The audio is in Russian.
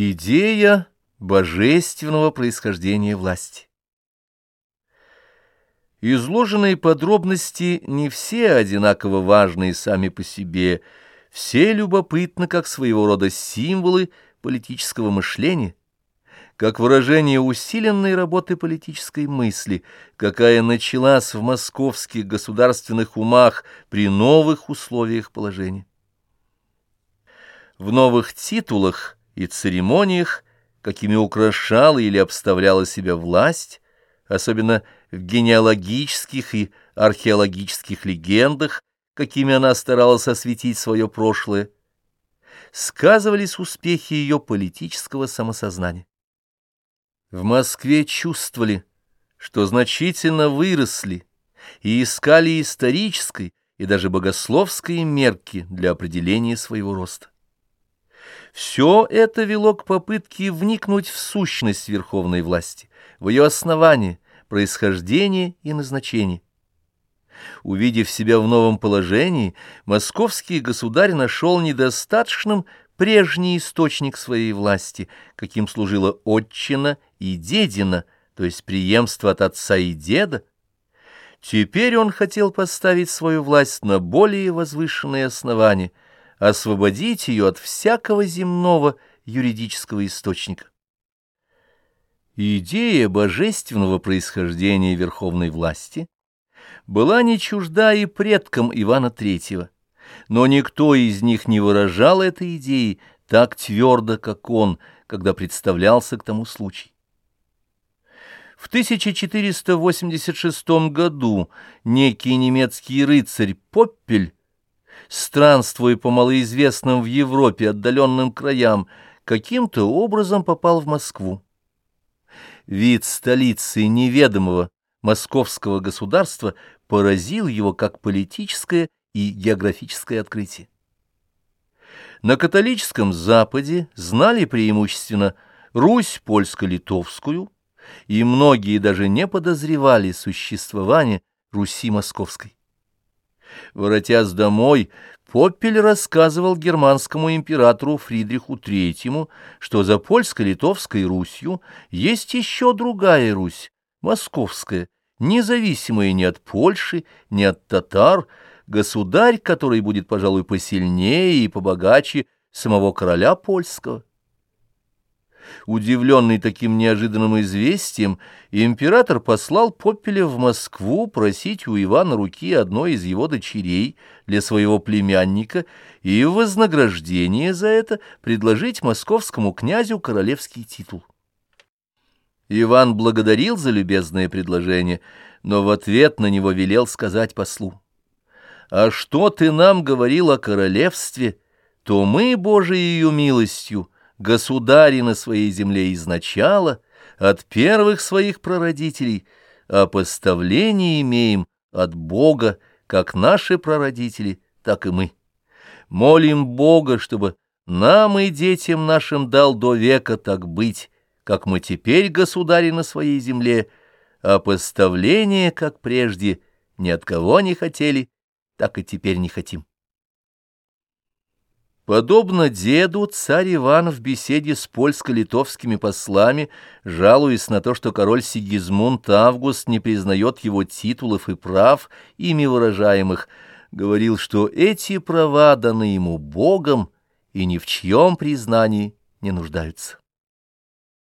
Идея божественного происхождения власти Изложенные подробности не все одинаково важные сами по себе, все любопытны как своего рода символы политического мышления, как выражение усиленной работы политической мысли, какая началась в московских государственных умах при новых условиях положения. В новых титулах и церемониях, какими украшала или обставляла себя власть, особенно в генеалогических и археологических легендах, какими она старалась осветить свое прошлое, сказывались успехи ее политического самосознания. В Москве чувствовали, что значительно выросли и искали исторической и даже богословской мерки для определения своего роста. Все это вело к попытке вникнуть в сущность верховной власти, в ее основание, происхождение и назначение. Увидев себя в новом положении, московский государь нашел недостаточным прежний источник своей власти, каким служила отчина и дедина, то есть преемство от отца и деда. Теперь он хотел поставить свою власть на более возвышенные основания — освободить ее от всякого земного юридического источника. Идея божественного происхождения верховной власти была не чужда и предкам Ивана III, но никто из них не выражал этой идеи так твердо, как он, когда представлялся к тому случай. В 1486 году некий немецкий рыцарь Поппель странствуя по малоизвестным в Европе отдаленным краям, каким-то образом попал в Москву. Вид столицы неведомого московского государства поразил его как политическое и географическое открытие. На католическом Западе знали преимущественно Русь польско-литовскую, и многие даже не подозревали существование Руси московской. Воротясь домой, Поппель рассказывал германскому императору Фридриху III, что за польско-литовской Русью есть еще другая Русь, московская, независимая ни от Польши, ни от татар, государь, который будет, пожалуй, посильнее и побогаче самого короля польского. Удивленный таким неожиданным известием, император послал Поппеля в Москву просить у Ивана руки одной из его дочерей для своего племянника и в вознаграждение за это предложить московскому князю королевский титул. Иван благодарил за любезное предложение, но в ответ на него велел сказать послу. «А что ты нам говорил о королевстве, то мы, Божией милостью, — государи на своей земле изначала, от первых своих прародителей, а поставление имеем от Бога, как наши прародители, так и мы. Молим Бога, чтобы нам и детям нашим дал до века так быть, как мы теперь государи на своей земле, а поставление, как прежде, ни от кого не хотели, так и теперь не хотим. Подобно деду, царь Иван в беседе с польско-литовскими послами, жалуясь на то, что король Сигизмунд Август не признает его титулов и прав, ими выражаемых, говорил, что эти права даны ему Богом и ни в чьем признании не нуждаются.